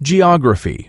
Geography.